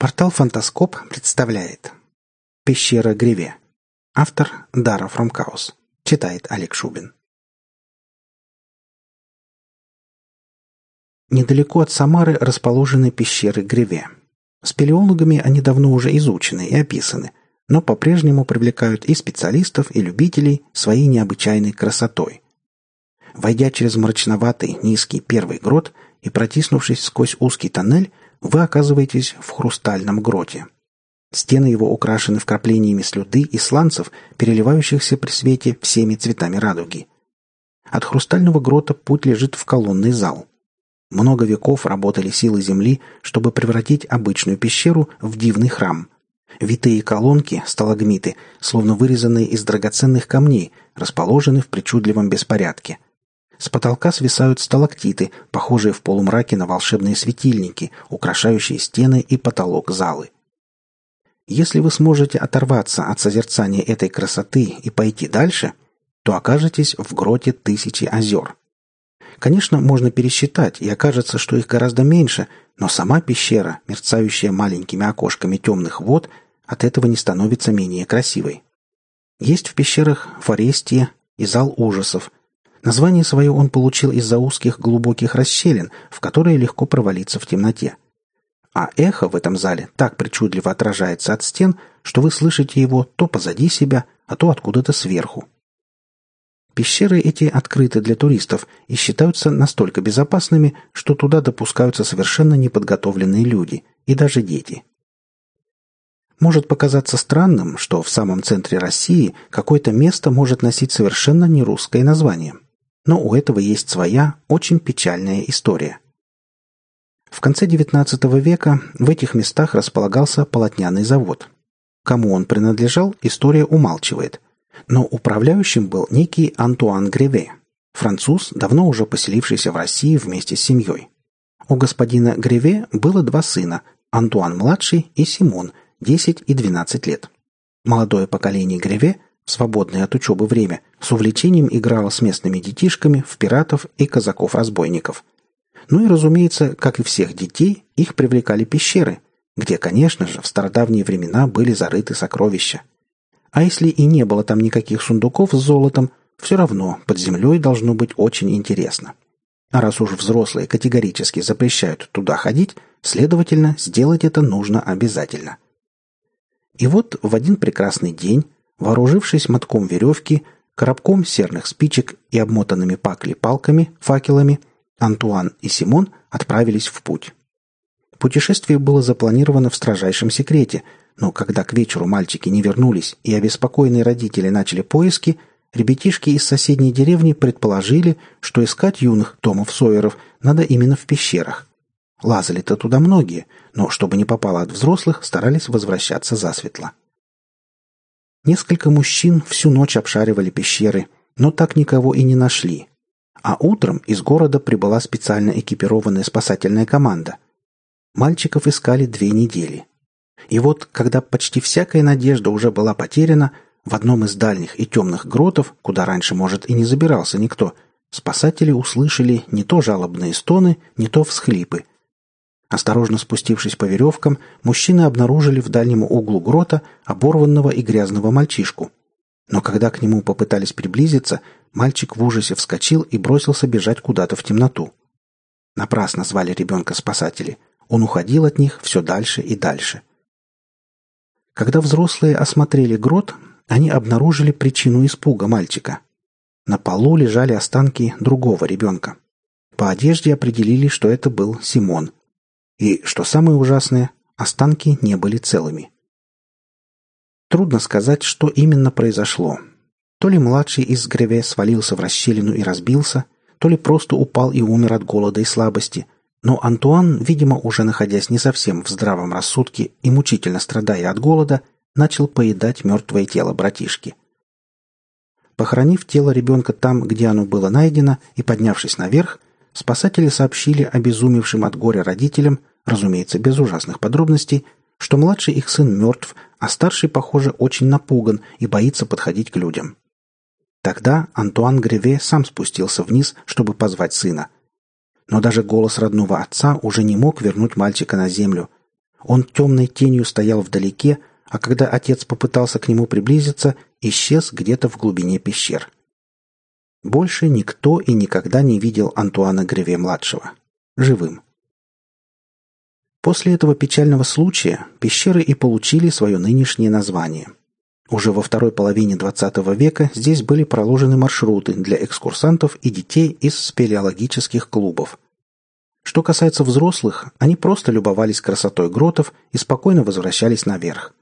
Портал «Фантаскоп» представляет Пещера Греве Автор Дара Фромкаус Читает Олег Шубин Недалеко от Самары расположены пещеры Греве. Спелеологами они давно уже изучены и описаны, но по-прежнему привлекают и специалистов, и любителей своей необычайной красотой. Войдя через мрачноватый низкий первый грот и протиснувшись сквозь узкий тоннель, вы оказываетесь в хрустальном гроте. Стены его украшены вкраплениями слюды и сланцев, переливающихся при свете всеми цветами радуги. От хрустального грота путь лежит в колонный зал. Много веков работали силы Земли, чтобы превратить обычную пещеру в дивный храм. Витые колонки, сталагмиты, словно вырезанные из драгоценных камней, расположены в причудливом беспорядке – с потолка свисают сталактиты, похожие в полумраке на волшебные светильники, украшающие стены и потолок залы. Если вы сможете оторваться от созерцания этой красоты и пойти дальше, то окажетесь в гроте тысячи озер. Конечно, можно пересчитать, и окажется, что их гораздо меньше, но сама пещера, мерцающая маленькими окошками темных вод, от этого не становится менее красивой. Есть в пещерах Форестия и зал ужасов, Название свое он получил из-за узких глубоких расщелин, в которые легко провалиться в темноте. А эхо в этом зале так причудливо отражается от стен, что вы слышите его то позади себя, а то откуда-то сверху. Пещеры эти открыты для туристов и считаются настолько безопасными, что туда допускаются совершенно неподготовленные люди и даже дети. Может показаться странным, что в самом центре России какое-то место может носить совершенно не русское название – но у этого есть своя, очень печальная история. В конце XIX века в этих местах располагался полотняный завод. Кому он принадлежал, история умалчивает. Но управляющим был некий Антуан Греве, француз, давно уже поселившийся в России вместе с семьей. У господина Греве было два сына – Антуан-младший и Симон, 10 и 12 лет. Молодое поколение Греве свободное от учебы время, с увлечением играла с местными детишками в пиратов и казаков-разбойников. Ну и, разумеется, как и всех детей, их привлекали пещеры, где, конечно же, в стародавние времена были зарыты сокровища. А если и не было там никаких сундуков с золотом, все равно под землей должно быть очень интересно. А раз уж взрослые категорически запрещают туда ходить, следовательно, сделать это нужно обязательно. И вот в один прекрасный день Вооружившись мотком веревки, коробком серных спичек и обмотанными пакли палками, факелами, Антуан и Симон отправились в путь. Путешествие было запланировано в строжайшем секрете, но когда к вечеру мальчики не вернулись и обеспокоенные родители начали поиски, ребятишки из соседней деревни предположили, что искать юных Томов Сойеров надо именно в пещерах. Лазали-то туда многие, но чтобы не попало от взрослых, старались возвращаться засветло. Несколько мужчин всю ночь обшаривали пещеры, но так никого и не нашли. А утром из города прибыла специально экипированная спасательная команда. Мальчиков искали две недели. И вот, когда почти всякая надежда уже была потеряна, в одном из дальних и темных гротов, куда раньше, может, и не забирался никто, спасатели услышали не то жалобные стоны, не то всхлипы, Осторожно спустившись по веревкам, мужчины обнаружили в дальнем углу грота оборванного и грязного мальчишку. Но когда к нему попытались приблизиться, мальчик в ужасе вскочил и бросился бежать куда-то в темноту. Напрасно звали ребенка спасатели. Он уходил от них все дальше и дальше. Когда взрослые осмотрели грот, они обнаружили причину испуга мальчика. На полу лежали останки другого ребенка. По одежде определили, что это был Симон – и, что самое ужасное, останки не были целыми. Трудно сказать, что именно произошло. То ли младший из Греве свалился в расщелину и разбился, то ли просто упал и умер от голода и слабости, но Антуан, видимо, уже находясь не совсем в здравом рассудке и мучительно страдая от голода, начал поедать мертвое тело братишки. Похоронив тело ребенка там, где оно было найдено, и поднявшись наверх, спасатели сообщили обезумевшим от горя родителям, разумеется, без ужасных подробностей, что младший их сын мертв, а старший, похоже, очень напуган и боится подходить к людям. Тогда Антуан Греве сам спустился вниз, чтобы позвать сына. Но даже голос родного отца уже не мог вернуть мальчика на землю. Он темной тенью стоял вдалеке, а когда отец попытался к нему приблизиться, исчез где-то в глубине пещер. Больше никто и никогда не видел Антуана Греве-младшего. Живым. После этого печального случая пещеры и получили свое нынешнее название. Уже во второй половине XX века здесь были проложены маршруты для экскурсантов и детей из спелеологических клубов. Что касается взрослых, они просто любовались красотой гротов и спокойно возвращались наверх.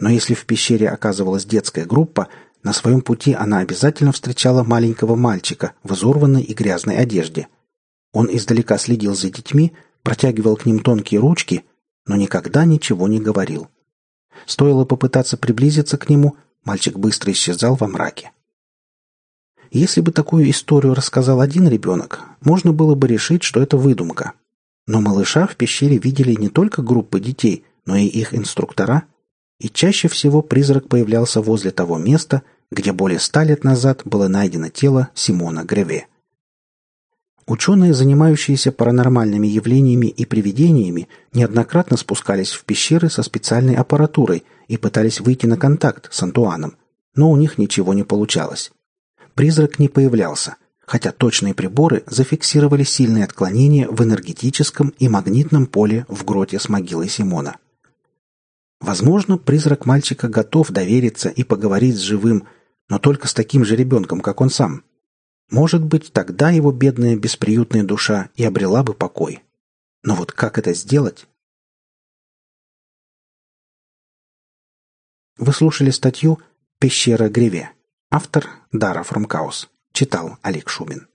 Но если в пещере оказывалась детская группа, на своем пути она обязательно встречала маленького мальчика в изорванной и грязной одежде. Он издалека следил за детьми, протягивал к ним тонкие ручки, но никогда ничего не говорил. Стоило попытаться приблизиться к нему, мальчик быстро исчезал во мраке. Если бы такую историю рассказал один ребенок, можно было бы решить, что это выдумка. Но малыша в пещере видели не только группы детей, но и их инструктора, и чаще всего призрак появлялся возле того места, где более ста лет назад было найдено тело Симона Греве. Ученые, занимающиеся паранормальными явлениями и привидениями, неоднократно спускались в пещеры со специальной аппаратурой и пытались выйти на контакт с Антуаном, но у них ничего не получалось. Призрак не появлялся, хотя точные приборы зафиксировали сильные отклонения в энергетическом и магнитном поле в гроте с могилой Симона. Возможно, призрак мальчика готов довериться и поговорить с живым, но только с таким же ребенком, как он сам – может быть, тогда его бедная бесприютная душа и обрела бы покой. Но вот как это сделать? Вы слушали статью «Пещера Греве». Автор Дара Фрумкаус. Читал Олег Шубин.